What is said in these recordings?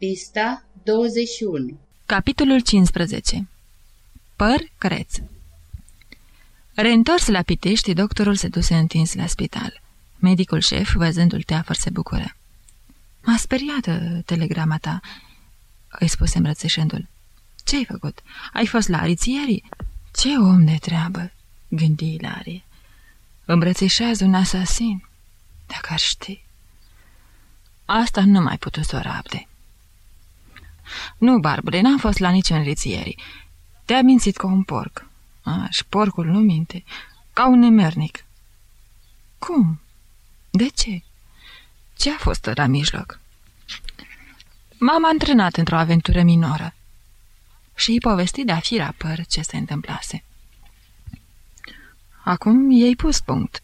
Pista 21 Capitolul 15 Păr creț Reîntors la Pitești, doctorul se duse întins la spital. Medicul șef, văzându-l teafăr, se bucură. M-a speriat uh, telegrama ta," îi spuse îmbrățișându-l. Ce-ai făcut? Ai fost la arițierii?" Ce om de treabă!" gândi Ilarie. Îmbrățișează un asasin. Dacă ar ști... Asta nu mai putut să o rabde. Nu, barbule, n-am fost la niciun rițierii. Te-a mințit ca un porc. A, și porcul nu minte. Ca un nemernic. Cum? De ce? Ce a fost la mijloc? M-am antrenat într-o aventură minoră și îi povesti de-a fi rapăr ce se întâmplase. Acum i-ai pus punct.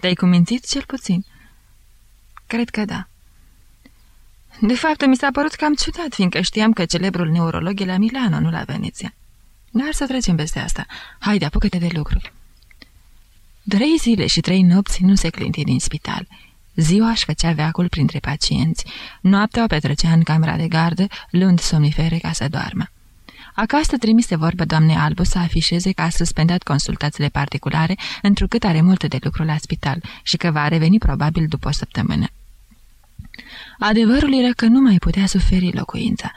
Te-ai cumințit cel puțin? Cred că da. De fapt, mi s-a părut cam ciudat, fiindcă știam că celebrul neurolog e la Milano, nu la Veneția. Dar să trecem peste asta. Haide, apucă-te de lucru. Trei zile și trei nopți nu se clinti din spital. Ziua își făcea veacul printre pacienți. Noaptea o petrecea în camera de gardă, luând somnifere ca să doarmă. Acasă trimise vorbă doamne Albu să afișeze că a suspendat consultațiile particulare, întrucât are multe de lucru la spital și că va reveni probabil după o săptămână. Adevărul era că nu mai putea suferi locuința.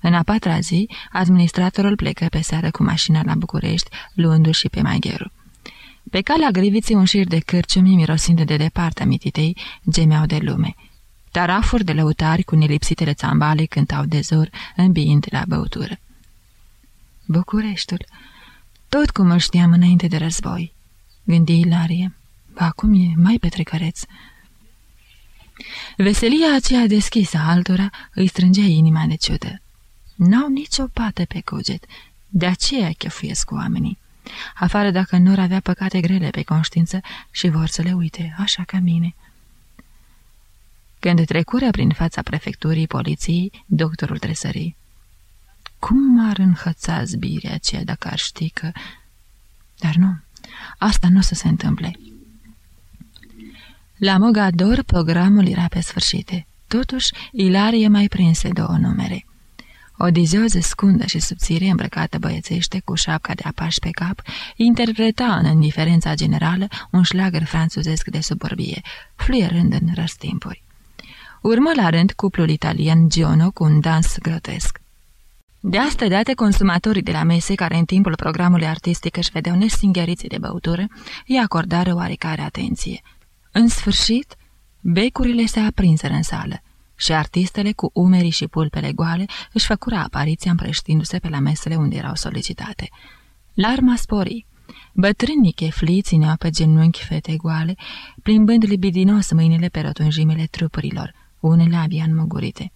În a patra zi, administratorul plecă pe seară cu mașina la București, luându-l și pe magheru. Pe calea griviții un șir de cârciumi mirosind de departe mititei gemeau de lume. Tarafuri de lăutari cu nelipsitele țambale cântau de zor, îmbiind la băutură. Bucureștiul, tot cum îl știam înainte de război, gândi Ilarie. Acum e mai petrecăreț. Veselia aceea deschisă altora îi strângea inima de ciudă. N-au nicio pată pe cuget, de aceea chefuiesc oamenii. Afară dacă nu avea păcate grele pe conștiință și vor să le uite, așa ca mine. Când trecură prin fața prefecturii poliției, doctorul tresării. Cum ar înhăța zbirea aceea dacă ar ști că... Dar nu, asta nu o să se întâmple. La Mogador programul era pe sfârșite. Totuși, Ilarie mai prinse două numere. O dizioză scundă și subțire îmbrăcată băiețește cu șapca de apaș pe cap interpreta în indiferența generală un șlagăr franțuzesc de suburbie, fluierând în răstimpuri. Urmă la rând cuplul italian Giono cu un dans grotesc. De asta dată, consumatorii de la mese, care în timpul programului artistic își vedeau nestingheriții de băutură, îi acordară oarecare atenție. În sfârșit, becurile se aprinseră în sală și artistele cu umerii și pulpele goale își făcură apariția împrăștindu-se pe la mesele unde erau solicitate. Larma spori. Bătrânii chefliți țineau pe genunchi fete goale, plimbând libidinos mâinile pe rotunjimile trupurilor, unele abia înmugurite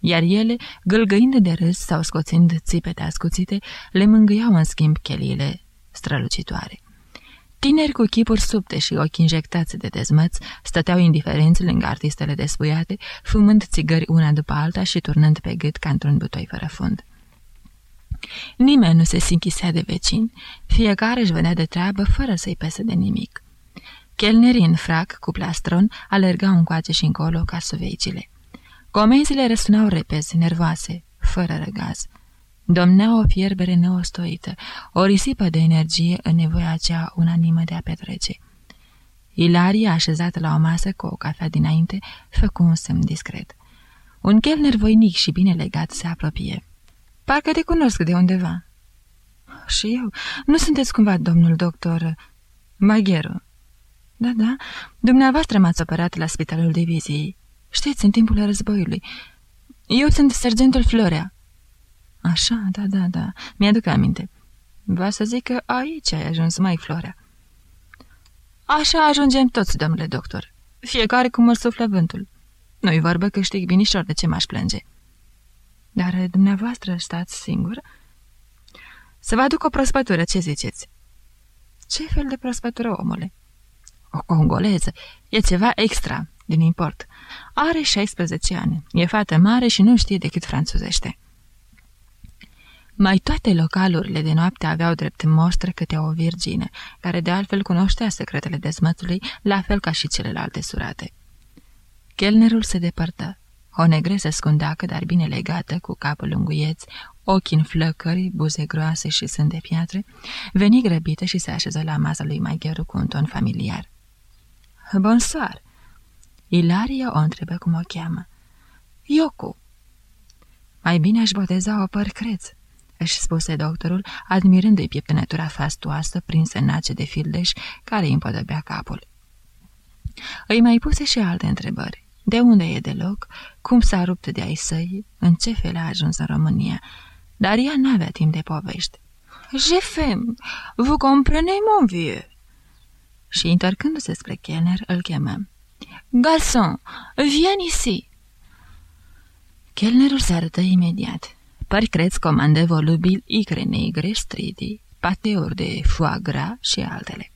iar ele, gâlgăind de râs sau scoțind țipete ascuțite, le mângâiau în schimb cheliile strălucitoare. Tineri cu chipuri subte și ochi injectați de dezmăți stăteau indiferenți lângă artistele despuiate, fumând țigări una după alta și turnând pe gât ca într-un butoi fără fund. Nimeni nu se sinchisea de vecini, fiecare își venea de treabă fără să-i pese de nimic. Chelnerii în frac, cu plastron, alergau încoace și încolo ca suveicile. Comenzile răsunau repezi, nervoase, fără răgaz. Domnea o fierbere neostoită, o risipă de energie în nevoia aceea unanimă de a petrece. Ilaria, așezată la o masă cu o cafea dinainte, făcu un semn discret. Un chelner voinic și bine legat se apropie. Parcă te cunosc de undeva." Și eu? Nu sunteți cumva domnul doctor Magheru?" Da, da, dumneavoastră m-ați operat la spitalul diviziei." Știți, în timpul războiului. Eu sunt sergentul Florea." Așa, da, da, da, mi-aduc aminte. Va să zic că aici ai ajuns, mai Florea." Așa ajungem toți, domnule doctor. Fiecare cum îl suflă vântul. Nu-i vorbă că știi binișor de ce m-aș plânge." Dar dumneavoastră stați singur?" Să vă aduc o prospătură, ce ziceți?" Ce fel de prospătură, omule?" O congoleză. E ceva extra, din import. Are 16 ani, e fată mare și nu știe decât franțuzește. Mai toate localurile de noapte aveau drept mostră câte o virgine, care de altfel cunoștea secretele dezmățului, la fel ca și celelalte surate. Chelnerul se depărtă. O negresă scundacă, dar bine legată, cu capul lunguieț, ochi în flăcări, buze groase și sân de piatră, veni grăbită și se așeză la masa lui Magheru cu un ton familiar. Bonsoir! Ilaria o întrebă cum o cheamă. Iocu! Mai bine aș boteza o părcreț, își spuse doctorul, admirându-i pieptănătura fastuoasă prinsă în ace de fildeș care îi împodobea capul. Îi mai puse și alte întrebări. De unde e deloc? Cum s-a rupt de ai săi? În ce fel a ajuns în România? Dar ea n-avea timp de povești. Je femme, vous comprenez, mon vieux? Și, întorcându-se spre Kenner, îl chemă. Garçon, viens ici! Chelnerul se arătă imediat. Pări creți comande volubil icre negre, stridi, pateuri de foie gras și altele.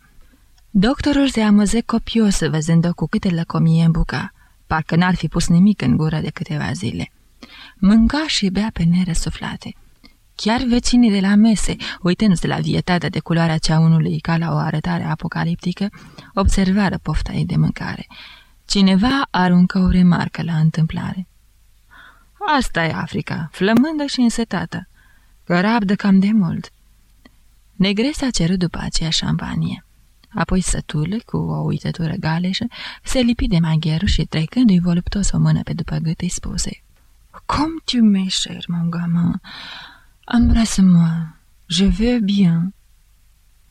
Doctorul se amăze copios văzând-o cu câte lăcomie îmbuca, parcă n-ar fi pus nimic în gură de câteva zile. Mânca și bea pe nere suflate. Chiar vecinii de la mese, uitându-se la vietatea de culoarea cea unului ca la o arătare apocaliptică, observară pofta ei de mâncare. Cineva aruncă o remarcă la întâmplare. Asta e Africa, flămândă și însetată, că rabdă cam de mult. Negresa cerut după aceea șampanie. Apoi sătul, cu o uitătură galeșă, se lipi de magheru și, trecându-i voluptos o mână pe după gât, îi spuse Cum tu m'es cher, mon gamin? Embrasse-moi, je veux bien."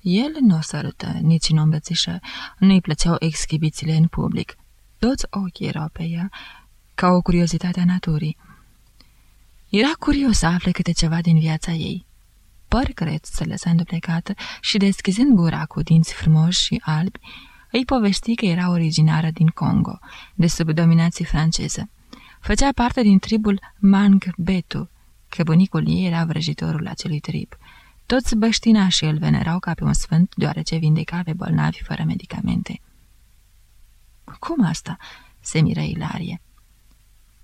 El nu o sărută, nici nu îmbrățișă, nu-i plăceau exhibițiile în public. Toți ochii erau pe ea, ca o curiozitate a naturii. Era curios să afle câte ceva din viața ei. Părcreț se lăsa înduplecată și, deschizând gura cu dinți frumoși și albi, îi povesti că era originară din Congo, de sub dominație franceză. Făcea parte din tribul Mang Betu, că bunicul ei era vrăjitorul acelui trib. Toți băștinașii îl venerau ca pe un sfânt, deoarece vindeca pe bolnavi fără medicamente. Cum asta?" se miră Ilarie.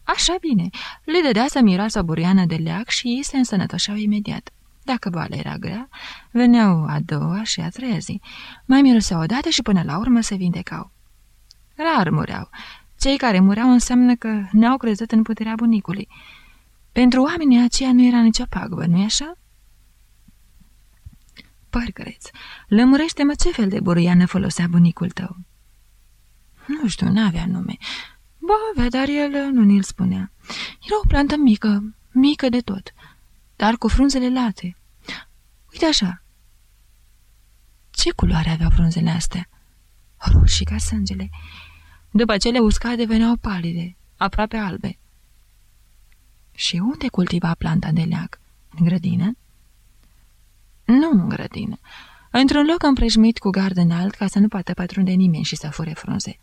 Așa bine, le dădea să miroasă o buriană de leac și ei se însănătoșeau imediat. Dacă boala era grea, veneau a doua și a treia zi. Mai miroseau odată și până la urmă se vindecau. Rar mureau. Cei care mureau înseamnă că ne-au crezut în puterea bunicului. Pentru oamenii aceia nu era nicio pagubă, nu-i așa? Părcăreț, lămurește-mă ce fel de buriană folosea bunicul tău. Nu știu, n-avea nume. Ba, avea, dar el nu ni-l spunea. Era o plantă mică, mică de tot, dar cu frunzele late. Uite așa. Ce culoare aveau frunzele astea? Roșii ca sângele. După ce le usca deveneau palide, aproape albe. Și unde cultiva planta de leac? În grădină? Nu în grădină. Într-un loc împrejmuit cu gard înalt ca să nu poată pătrunde nimeni și să fure frunze.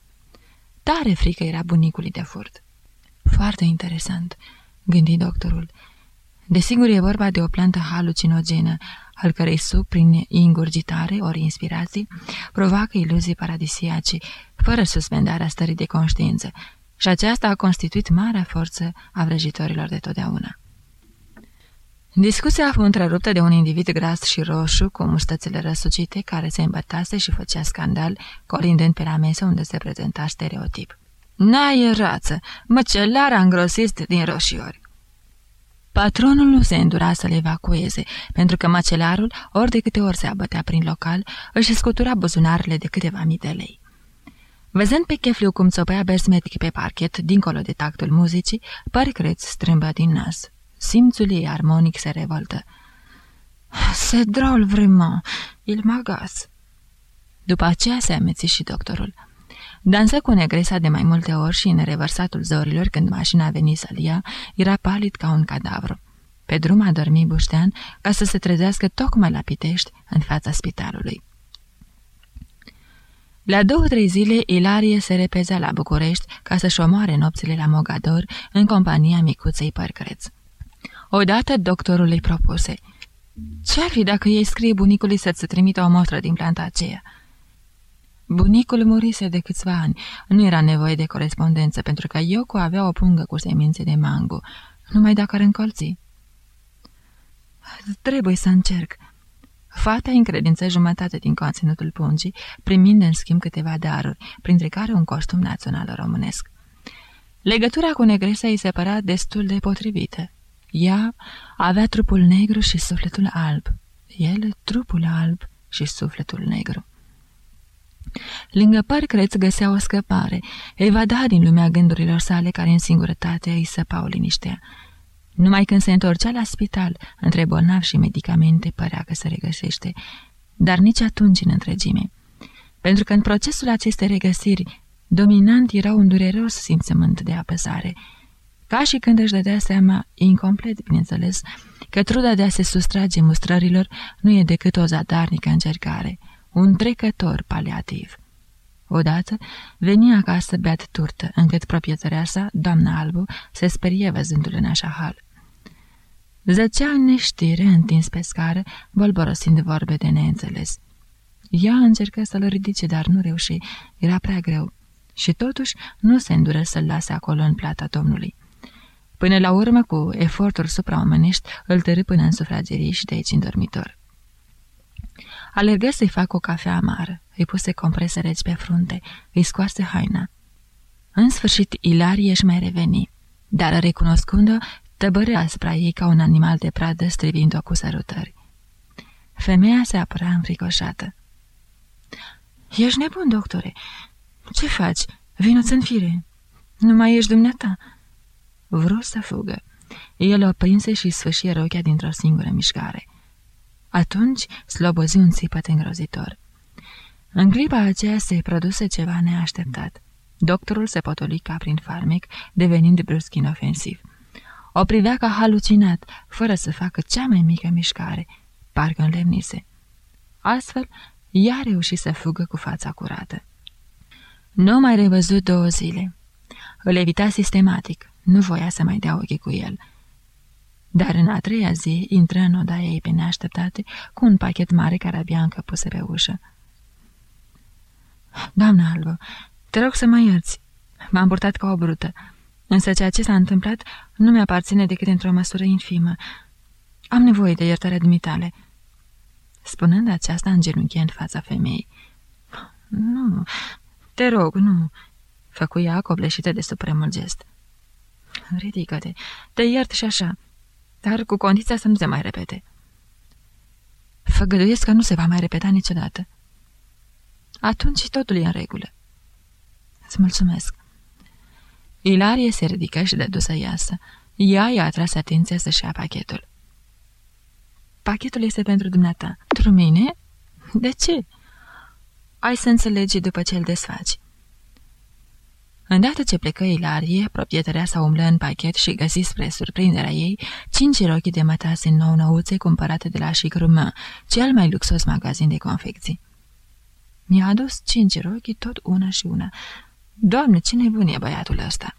Tare frică era bunicului de furt. Foarte interesant, gândi doctorul. Desigur e vorba de o plantă halucinogenă, al cărei suc, prin ingurgitare ori inspirații, provoacă iluzii paradisiace, fără suspendarea stării de conștiință, și aceasta a constituit marea forță a vrăjitorilor de totdeauna. Discuția a fost întreruptă de un individ gras și roșu, cu mustățile răsucite, care se îmbătase și făcea scandal, colindând pe la mesă unde se prezenta stereotip. N-ai rață, măcelara îngrosist din roșiori. Patronul nu se îndura să le evacueze, pentru că măcelarul, ori de câte ori se abătea prin local, își scutura buzunarele de câteva mii de lei. Văzând pe chefliu cum țopăia bersmetic pe parchet, dincolo de tactul muzicii, creț strâmbă din nas. Simțul ei armonic se revoltă. Se drôle vraiment, il m'agace. După aceea se ameți și doctorul. Dansă cu negresa de mai multe ori și în revărsatul zorilor, când mașina a venit să-l ia, era palid ca un cadavru. Pe drum a dormit Buștean ca să se trezească tocmai la Pitești, în fața spitalului. La două-trei zile, Ilarie se repezea la București ca să-și omoare nopțile la Mogador în compania micuței Părcăreț. Odată doctorul îi propuse. Ce-ar fi dacă ei scrie bunicului să-ți trimită o mostră din planta aceea?" Bunicul murise de câțiva ani. Nu era nevoie de corespondență, pentru că Ioco avea o pungă cu semințe de mango, numai dacă ar încolți. Trebuie să încerc. Fata încredință jumătate din conținutul pungii, primind în schimb câteva daruri, printre care un costum național românesc. Legătura cu negresa îi se părea destul de potrivită. Ea avea trupul negru și sufletul alb. El trupul alb și sufletul negru. Lângă păr creț găsea o scăpare, evada din lumea gândurilor sale care în singurătate îi săpau liniștea. Numai când se întorcea la spital, între bolnav și medicamente, părea că se regăsește, dar nici atunci în întregime. Pentru că în procesul acestei regăsiri, dominant era un dureros simțământ de apăsare, ca și când își dădea seama, incomplet, bineînțeles, că truda de a se sustrage mustrărilor nu e decât o zadarnică încercare, un trecător paliativ. Odată veni acasă beat turtă, încât proprietărea sa, doamna Albu, se sperie văzându-l în așa hal. Zăcea în neștire, întins pe scară, bolborosind vorbe de neînțeles. Ea încercă să-l ridice, dar nu reuși, era prea greu. Și totuși nu se îndură să-l lase acolo în plata Domnului. Până la urmă, cu eforturi supraomenești, îl tărâ până în sufragerie și de aici în dormitor. Alergă să-i facă o cafea amară, îi puse comprese reci pe frunte, îi scoase haina. În sfârșit, Ilarie își mai reveni, dar recunoscând-o, tăbără asupra ei ca un animal de pradă, strivind-o cu sărutări. Femeia se apăra înfricoșată. Ești nebun, doctore. Ce faci? Vino-ți în fire. Nu mai ești dumneata." Vreau să fugă. El o prinse și sfâșie rochea dintr-o singură mișcare. Atunci slobozi un țipăt îngrozitor. În clipa aceea se produse ceva neașteptat. Doctorul se potoli ca prin farmec, devenind brusc inofensiv. O privea ca halucinat, fără să facă cea mai mică mișcare, parcă înlemnise. Astfel, ea reuși să fugă cu fața curată. Nu mai revăzut două zile. Îl evita sistematic, nu voia să mai dea ochii cu el. Dar în a treia zi intră în odaia ei pe neașteptate cu un pachet mare care abia încă puse pe ușă. Doamna Albă, te rog să mă ierți. M-am purtat ca o brută. Însă ceea ce s-a întâmplat nu mi-aparține decât într-o măsură infimă. Am nevoie de iertarea dumitale. Spunând aceasta, îngenunche în fața femeii. Nu, te rog, nu, făcu ea copleșită de supremul gest. Ridică-te, te iert și așa, dar cu condiția să nu se mai repete. Făgăduiesc că nu se va mai repeta niciodată. Atunci totul e în regulă. Îți mulțumesc. Ilarie se ridică și dădu să iasă. Ea i-a atras atenția să-și ia pachetul. Pachetul este pentru dumneata. Pentru mine? De ce? Ai să înțelegi după ce îl desfaci. Îndată ce plecă Ilarie, proprietarea sa umblă în pachet și găsi spre surprinderea ei cinci rochi de mătase nou-nouțe cumpărate de la Chic cel mai luxos magazin de confecții. Mi-a adus cinci rochi, tot una și una. Doamne, ce nebun e băiatul ăsta!